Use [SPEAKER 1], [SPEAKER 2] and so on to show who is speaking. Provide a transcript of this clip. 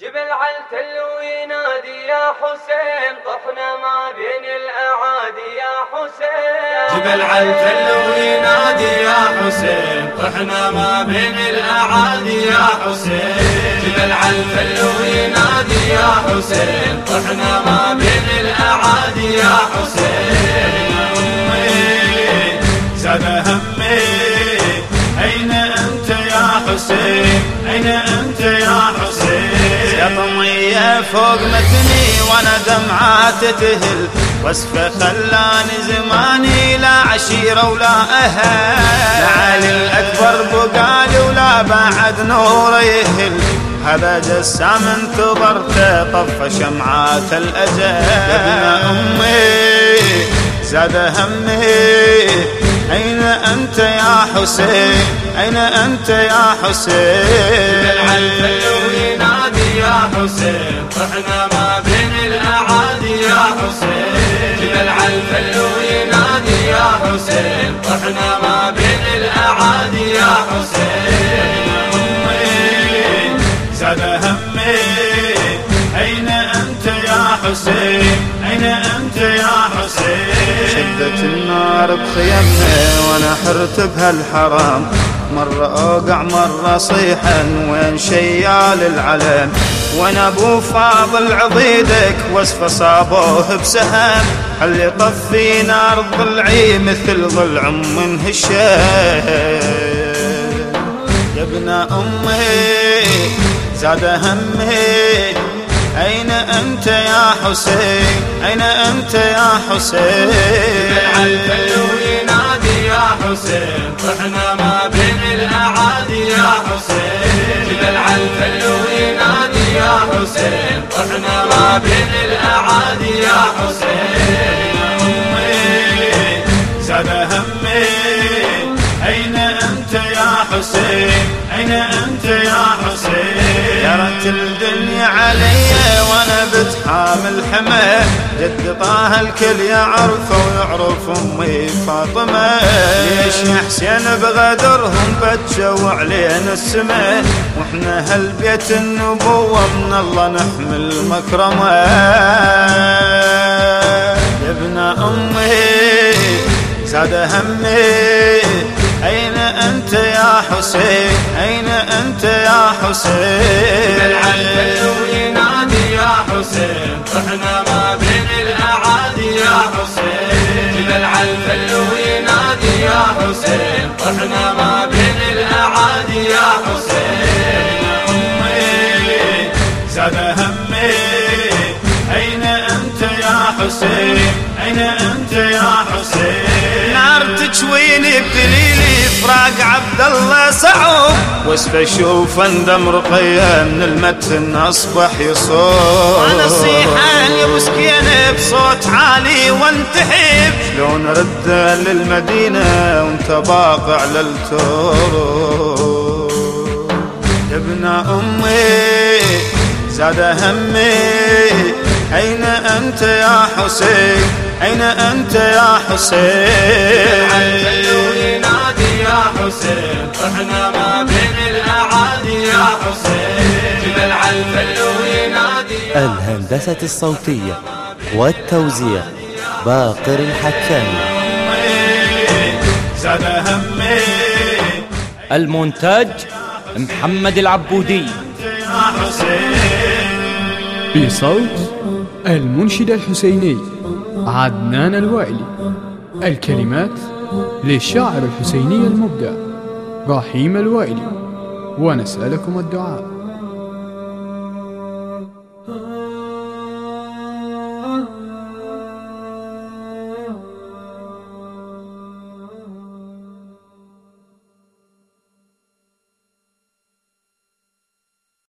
[SPEAKER 1] جبل علتل وينادي يا حسين طحنا ما بين الأعادي يا حسين.
[SPEAKER 2] جبل علتل وينادي يا حسين طحنا ما بين الأعادي يا حسين. جبل علتل وينادي يا حسين طحنا ما بين الأعادي يا حسين. زاد همي أين أنت يا حسين؟ أين أنت يا حسين
[SPEAKER 3] فوق متني وأنا دمعات تهل. وصفه خلاني زماني لا عشيرة ولا أهل. علي الأكبر بقالي ولا بعد نور يهل. هذا جسام انتظرته طف شمعات الأجل. يا ابن أمي زاد همي. أين أنت يا حسين؟ أين أنت يا حسين؟
[SPEAKER 2] حسين. طحنا ما بين الأعادي يا حسين. جبل عالفل وينادي يا حسين. طحنا ما بين الأعادي يا حسين. زاد همي. أين أنت يا حسين؟ أين أنت يا حسين؟
[SPEAKER 3] شدت النار بخيمنا وأنا حرت بهالحرام. مرة أوقع مرة صيحا وين شيال العلم وأنا أبو فاضل عضيدك وصفه صابوه بسهم. هل يطفي نار ضلعي مثل ضلع من هالشيء يا ابن أمي زاد همي أين أنت يا حسين؟ أين أنت يا حسين؟
[SPEAKER 2] ينادي يا حسين طحنا ما بين طحنا ما بين الأعادي يا حسين. زاد همي. أين أنت يا حسين؟ أين أنت يا حسين؟
[SPEAKER 3] جرت الدنيا علي وأنا بتحامل حمى جد طه الكل يعرفه ويعرف أمي فاطمة. ليش يا حسين بغدرهم بتشوع علينا السماء؟ وإحنا هالبيت النبوة من الله نحمل مكرمة. يا ابن أمي زاد همي. أين أنت يا حسين؟ أين أنت يا حسين؟
[SPEAKER 2] العلم وينادي يا حسين طحنا ما بين الأعادي يا حسين جبل العلم وينادي يا حسين طحنا ما بين الأعادي يا حسين. أين أنت يا حسين؟
[SPEAKER 3] نار تشويني بدليلي فراق عبد الله صعوب واسف أشوف اندم رقيه من المتن أصبح يصوب. صيحان يا مسكينه بصوت عالي وانتحب. شلون رد للمدينة وانت باقع للتراب يا ابن أمي زاد همي. أين أنت يا حسين؟ أين أنت يا حسين؟
[SPEAKER 2] ينادي يا حسين. طحنا ما بين الأعادي يا حسين. جبل عالفل وينادي
[SPEAKER 4] الهندسة الصوتية والتوزيع باقر الحكامي.
[SPEAKER 2] زاد همي.
[SPEAKER 5] المونتاج محمد العبودي.
[SPEAKER 6] بصوت المنشد الحسيني عدنان الوائلي. الكلمات للشاعر الحسيني المبدع رحيم الوائلي. ونسألكم الدعاء.